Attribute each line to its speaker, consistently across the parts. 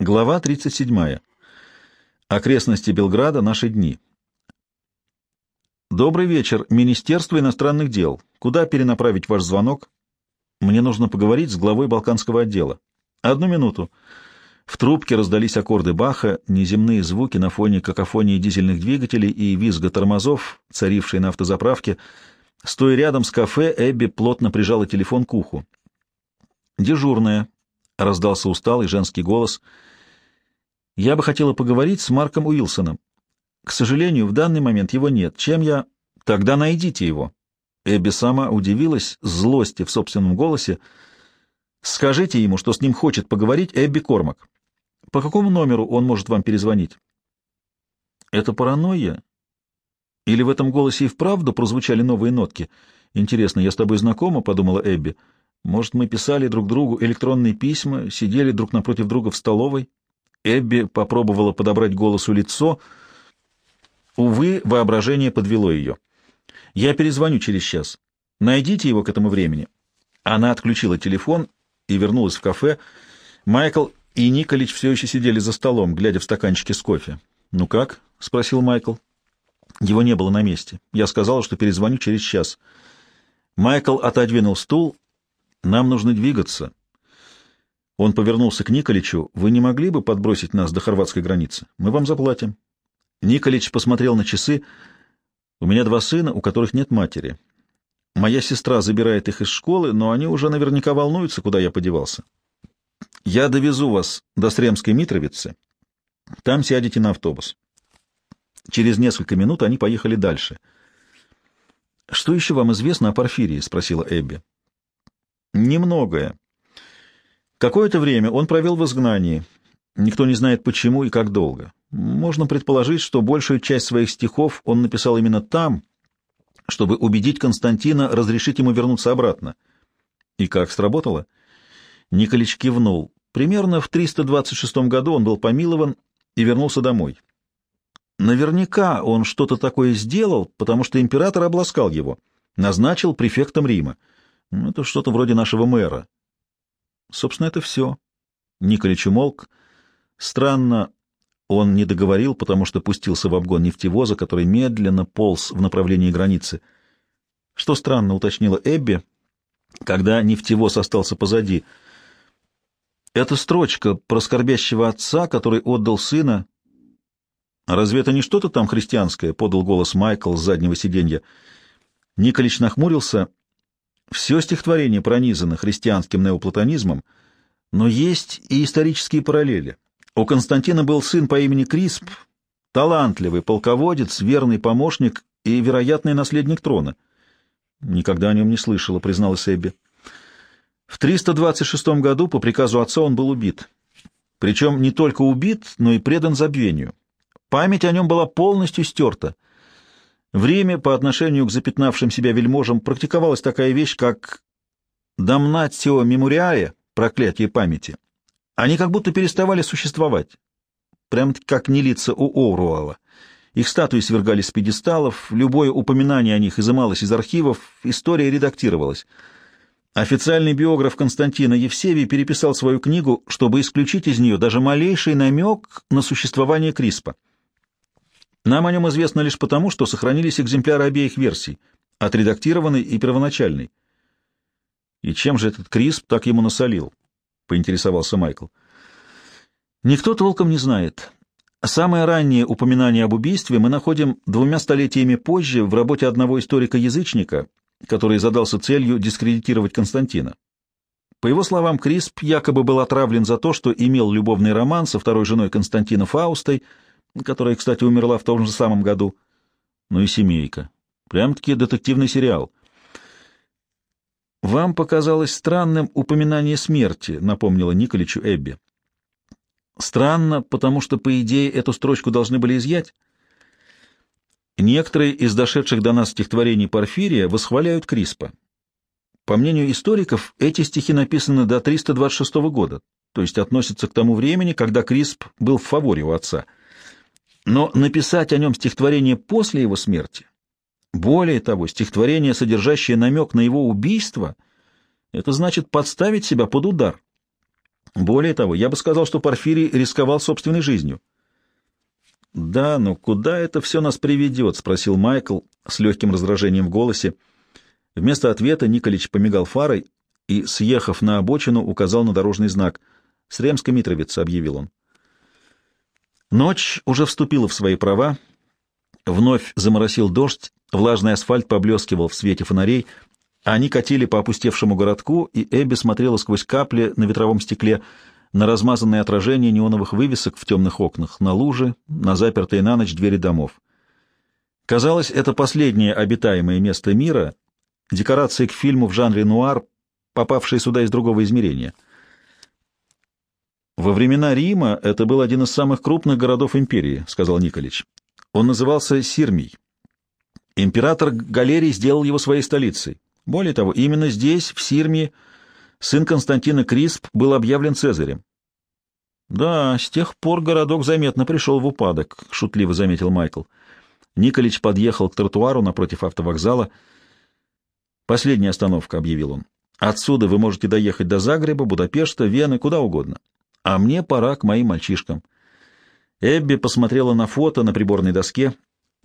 Speaker 1: Глава 37. Окрестности Белграда. Наши дни. Добрый вечер. Министерство иностранных дел. Куда перенаправить ваш звонок? Мне нужно поговорить с главой Балканского отдела. Одну минуту. В трубке раздались аккорды Баха, неземные звуки на фоне какофонии дизельных двигателей и визга тормозов, царившей на автозаправке. Стоя рядом с кафе, Эбби плотно прижала телефон к уху. «Дежурная», — раздался усталый женский голос — я бы хотела поговорить с Марком Уилсоном. К сожалению, в данный момент его нет. Чем я... Тогда найдите его. Эбби сама удивилась злости в собственном голосе. Скажите ему, что с ним хочет поговорить Эбби Кормак. По какому номеру он может вам перезвонить? Это паранойя? Или в этом голосе и вправду прозвучали новые нотки? Интересно, я с тобой знакома, — подумала Эбби. Может, мы писали друг другу электронные письма, сидели друг напротив друга в столовой? Эбби попробовала подобрать голосу лицо. Увы, воображение подвело ее. «Я перезвоню через час. Найдите его к этому времени». Она отключила телефон и вернулась в кафе. Майкл и Николич все еще сидели за столом, глядя в стаканчики с кофе. «Ну как?» — спросил Майкл. Его не было на месте. Я сказала, что перезвоню через час. Майкл отодвинул стул. «Нам нужно двигаться. Он повернулся к Николичу. «Вы не могли бы подбросить нас до хорватской границы? Мы вам заплатим». Николич посмотрел на часы. «У меня два сына, у которых нет матери. Моя сестра забирает их из школы, но они уже наверняка волнуются, куда я подевался. Я довезу вас до Сремской Митровицы. Там сядете на автобус». Через несколько минут они поехали дальше. «Что еще вам известно о Порфирии?» — спросила Эбби. «Немногое. Какое-то время он провел в изгнании. Никто не знает почему и как долго. Можно предположить, что большую часть своих стихов он написал именно там, чтобы убедить Константина разрешить ему вернуться обратно. И как сработало? Николич кивнул. Примерно в 326 году он был помилован и вернулся домой. Наверняка он что-то такое сделал, потому что император обласкал его, назначил префектом Рима. Ну, это что-то вроде нашего мэра. Собственно, это все. Николич умолк. Странно, он не договорил, потому что пустился в обгон нефтевоза, который медленно полз в направлении границы. Что странно, уточнила Эбби, когда нефтевоз остался позади. Это строчка про скорбящего отца, который отдал сына. «А разве это не что-то там христианское?» — подал голос Майкл с заднего сиденья. Николич нахмурился все стихотворение пронизано христианским неоплатонизмом, но есть и исторические параллели. У Константина был сын по имени Крисп, талантливый полководец, верный помощник и вероятный наследник трона. Никогда о нем не слышала, призналась Эбби. В 326 году по приказу отца он был убит. Причем не только убит, но и предан забвению. Память о нем была полностью стерта — в Риме по отношению к запятнавшим себя вельможам практиковалась такая вещь, как «дамнатио мемориае» — проклятие памяти. Они как будто переставали существовать, прям как не лица у Оруала. Их статуи свергались с пьедесталов, любое упоминание о них изымалось из архивов, история редактировалась. Официальный биограф Константина Евсевий переписал свою книгу, чтобы исключить из нее даже малейший намек на существование Криспа. Нам о нем известно лишь потому, что сохранились экземпляры обеих версий, отредактированной и первоначальной. «И чем же этот Крисп так ему насолил?» — поинтересовался Майкл. «Никто толком не знает. Самое раннее упоминание об убийстве мы находим двумя столетиями позже в работе одного историка-язычника, который задался целью дискредитировать Константина. По его словам, Крисп якобы был отравлен за то, что имел любовный роман со второй женой Константина Фаустой — которая, кстати, умерла в том же самом году. Ну и семейка. Прям-таки детективный сериал. «Вам показалось странным упоминание смерти», — напомнила Николичу Эбби. «Странно, потому что, по идее, эту строчку должны были изъять». Некоторые из дошедших до нас стихотворений Порфирия восхваляют Криспа. По мнению историков, эти стихи написаны до 326 года, то есть относятся к тому времени, когда Крисп был в фаворе у отца — но написать о нем стихотворение после его смерти, более того, стихотворение, содержащее намек на его убийство, это значит подставить себя под удар. Более того, я бы сказал, что Порфирий рисковал собственной жизнью. «Да, но куда это все нас приведет?» — спросил Майкл с легким раздражением в голосе. Вместо ответа Николич помигал фарой и, съехав на обочину, указал на дорожный знак. «Сремска Митровица», — объявил он. Ночь уже вступила в свои права. Вновь заморосил дождь, влажный асфальт поблескивал в свете фонарей. Они катили по опустевшему городку, и Эбби смотрела сквозь капли на ветровом стекле на размазанные отражения неоновых вывесок в темных окнах, на лужи, на запертые на ночь двери домов. Казалось, это последнее обитаемое место мира, декорации к фильму в жанре нуар, попавшие сюда из другого измерения — «Во времена Рима это был один из самых крупных городов империи», — сказал Николич. «Он назывался Сирмий. Император Галерий сделал его своей столицей. Более того, именно здесь, в Сирмии, сын Константина Крисп был объявлен Цезарем. «Да, с тех пор городок заметно пришел в упадок», — шутливо заметил Майкл. Николич подъехал к тротуару напротив автовокзала. «Последняя остановка», — объявил он. «Отсюда вы можете доехать до Загреба, Будапешта, Вены, куда угодно а мне пора к моим мальчишкам. Эбби посмотрела на фото на приборной доске.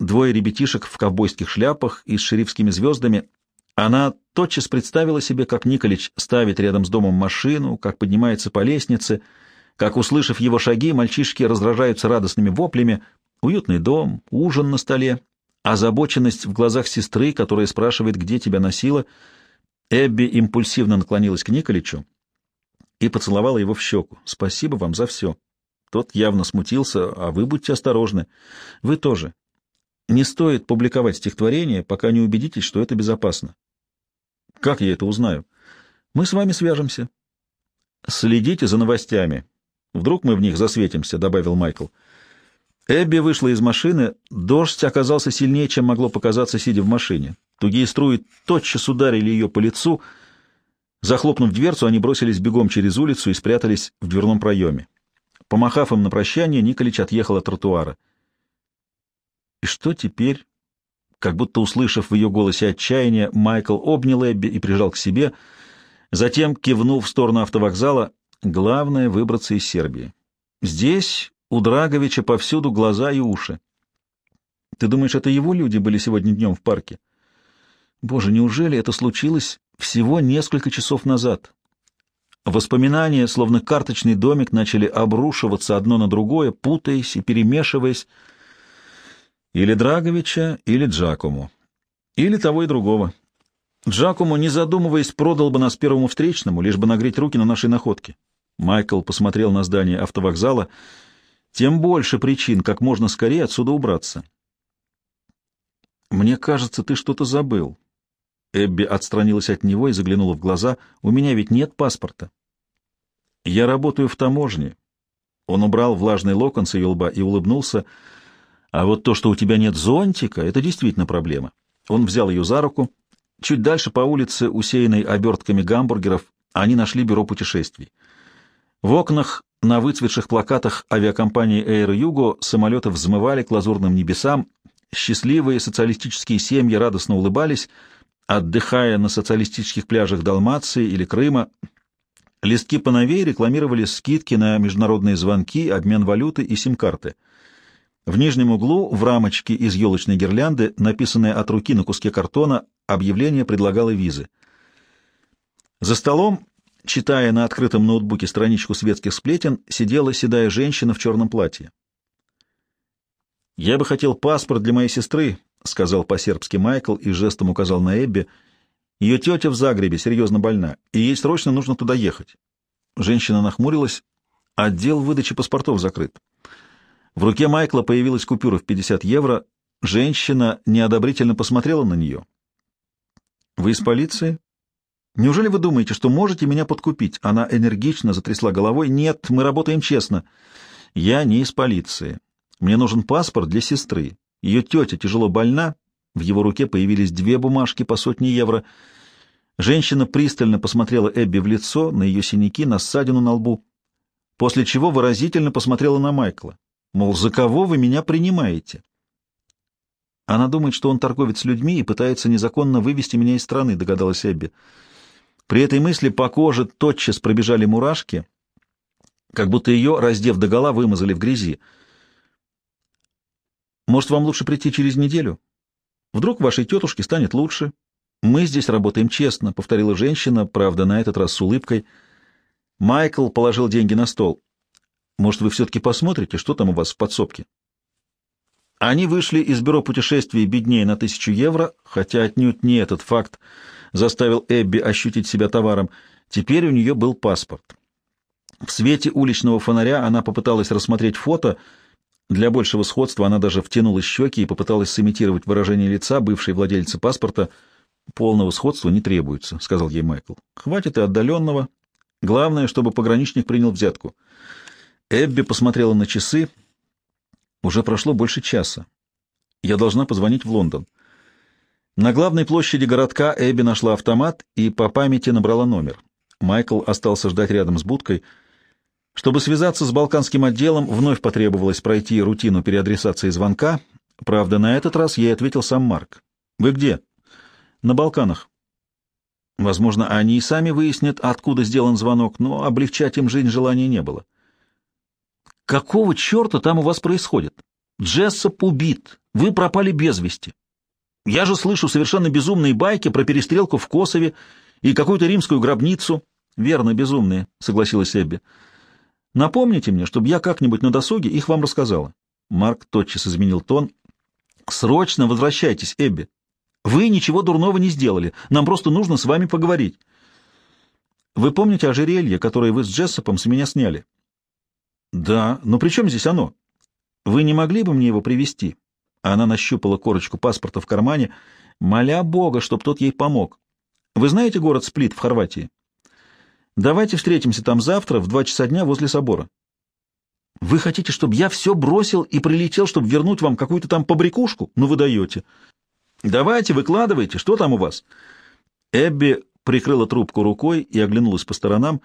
Speaker 1: Двое ребятишек в ковбойских шляпах и с шерифскими звездами. Она тотчас представила себе, как Николич ставит рядом с домом машину, как поднимается по лестнице, как, услышав его шаги, мальчишки раздражаются радостными воплями. Уютный дом, ужин на столе, озабоченность в глазах сестры, которая спрашивает, где тебя носила. Эбби импульсивно наклонилась к Николичу и поцеловала его в щеку. «Спасибо вам за все». Тот явно смутился, а вы будьте осторожны. Вы тоже. Не стоит публиковать стихотворение, пока не убедитесь, что это безопасно. Как я это узнаю? Мы с вами свяжемся. Следите за новостями. Вдруг мы в них засветимся, — добавил Майкл. Эбби вышла из машины. Дождь оказался сильнее, чем могло показаться, сидя в машине. Тугие струи тотчас ударили ее по лицу — Захлопнув дверцу, они бросились бегом через улицу и спрятались в дверном проеме. Помахав им на прощание, Николич отъехал от тротуара. «И что теперь?» Как будто услышав в ее голосе отчаяние, Майкл обнял Эбби и прижал к себе, затем кивнул в сторону автовокзала. «Главное — выбраться из Сербии. Здесь у Драговича повсюду глаза и уши. Ты думаешь, это его люди были сегодня днем в парке? Боже, неужели это случилось всего несколько часов назад. Воспоминания, словно карточный домик, начали обрушиваться одно на другое, путаясь и перемешиваясь. Или Драговича, или Джакому. Или того и другого. Джакому, не задумываясь, продал бы нас первому встречному, лишь бы нагреть руки на нашей находке. Майкл посмотрел на здание автовокзала. Тем больше причин, как можно скорее отсюда убраться. «Мне кажется, ты что-то забыл», Эбби отстранилась от него и заглянула в глаза. «У меня ведь нет паспорта». «Я работаю в таможне». Он убрал влажный локон с ее лба и улыбнулся. «А вот то, что у тебя нет зонтика, это действительно проблема». Он взял ее за руку. Чуть дальше по улице, усеянной обертками гамбургеров, они нашли бюро путешествий. В окнах на выцветших плакатах авиакомпании Air Yugo самолеты взмывали к лазурным небесам, счастливые социалистические семьи радостно улыбались — отдыхая на социалистических пляжах Далмации или Крыма. Листки поновее рекламировали скидки на международные звонки, обмен валюты и сим-карты. В нижнем углу, в рамочке из елочной гирлянды, написанное от руки на куске картона, объявление предлагало визы. За столом, читая на открытом ноутбуке страничку светских сплетен, сидела седая женщина в черном платье. «Я бы хотел паспорт для моей сестры», — сказал по-сербски Майкл и жестом указал на Эбби. «Ее тетя в Загребе серьезно больна, и ей срочно нужно туда ехать». Женщина нахмурилась. Отдел выдачи паспортов закрыт. В руке Майкла появилась купюра в 50 евро. Женщина неодобрительно посмотрела на нее. «Вы из полиции?» «Неужели вы думаете, что можете меня подкупить?» Она энергично затрясла головой. «Нет, мы работаем честно». «Я не из полиции. Мне нужен паспорт для сестры. Ее тетя тяжело больна, в его руке появились две бумажки по сотне евро. Женщина пристально посмотрела Эбби в лицо, на ее синяки, на ссадину на лбу, после чего выразительно посмотрела на Майкла. Мол, за кого вы меня принимаете? Она думает, что он торговец людьми и пытается незаконно вывести меня из страны, догадалась Эбби. При этой мысли по коже тотчас пробежали мурашки. как будто ее, раздев догола, вымазали в грязи. «Может, вам лучше прийти через неделю? Вдруг вашей тетушке станет лучше? Мы здесь работаем честно», — повторила женщина, правда, на этот раз с улыбкой. Майкл положил деньги на стол. «Может, вы все-таки посмотрите, что там у вас в подсобке?» Они вышли из бюро путешествий беднее на тысячу евро, хотя отнюдь не этот факт заставил Эбби ощутить себя товаром. Теперь у нее был паспорт. В свете уличного фонаря она попыталась рассмотреть фото. Для большего сходства она даже втянула щеки и попыталась сымитировать выражение лица бывшей владельца паспорта. «Полного сходства не требуется», — сказал ей Майкл. «Хватит и отдаленного. Главное, чтобы пограничник принял взятку». Эбби посмотрела на часы. Уже прошло больше часа. Я должна позвонить в Лондон. На главной площади городка Эбби нашла автомат и по памяти набрала номер. Майкл остался ждать рядом с будкой. Чтобы связаться с балканским отделом, вновь потребовалось пройти рутину переадресации звонка. Правда, на этот раз ей ответил сам Марк. «Вы где?» «На Балканах». Возможно, они и сами выяснят, откуда сделан звонок, но облегчать им жизнь желания не было. Какого черта там у вас происходит? Джессоп убит. Вы пропали без вести. Я же слышу совершенно безумные байки про перестрелку в Косове и какую-то римскую гробницу. Верно, безумные, согласилась Эбби. Напомните мне, чтобы я как-нибудь на досуге их вам рассказала. Марк тотчас изменил тон. Срочно возвращайтесь, Эбби. Вы ничего дурного не сделали. Нам просто нужно с вами поговорить. Вы помните ожерелье, которое вы с Джессопом с меня сняли? Да, но при чем здесь оно? Вы не могли бы мне его привезти? Она нащупала корочку паспорта в кармане, моля Бога, чтоб тот ей помог. Вы знаете город Сплит в Хорватии? Давайте встретимся там завтра в два часа дня возле собора. Вы хотите, чтобы я все бросил и прилетел, чтобы вернуть вам какую-то там побрякушку? Ну вы даете. Давайте, выкладывайте, что там у вас? Эбби прикрыла трубку рукой и оглянулась по сторонам.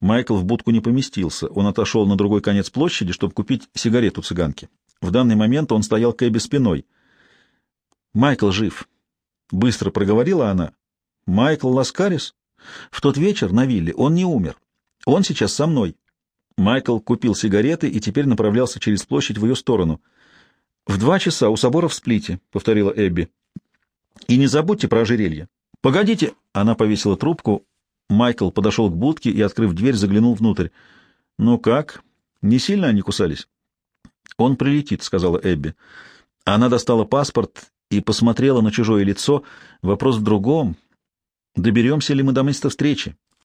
Speaker 1: Майкл в будку не поместился. Он отошел на другой конец площади, чтобы купить сигарету цыганки. В данный момент он стоял к Эбби спиной. «Майкл жив», — быстро проговорила она. «Майкл Ласкарис? В тот вечер на вилле он не умер. Он сейчас со мной». Майкл купил сигареты и теперь направлялся через площадь в ее сторону. «В два часа у собора в Сплите», — повторила Эбби. «И не забудьте про ожерелье». «Погодите!» — она повесила трубку. Майкл подошел к будке и, открыв дверь, заглянул внутрь. «Ну как? Не сильно они кусались?» «Он прилетит», — сказала Эбби. Она достала паспорт и посмотрела на чужое лицо. Вопрос в другом. Доберемся ли мы до места встречи?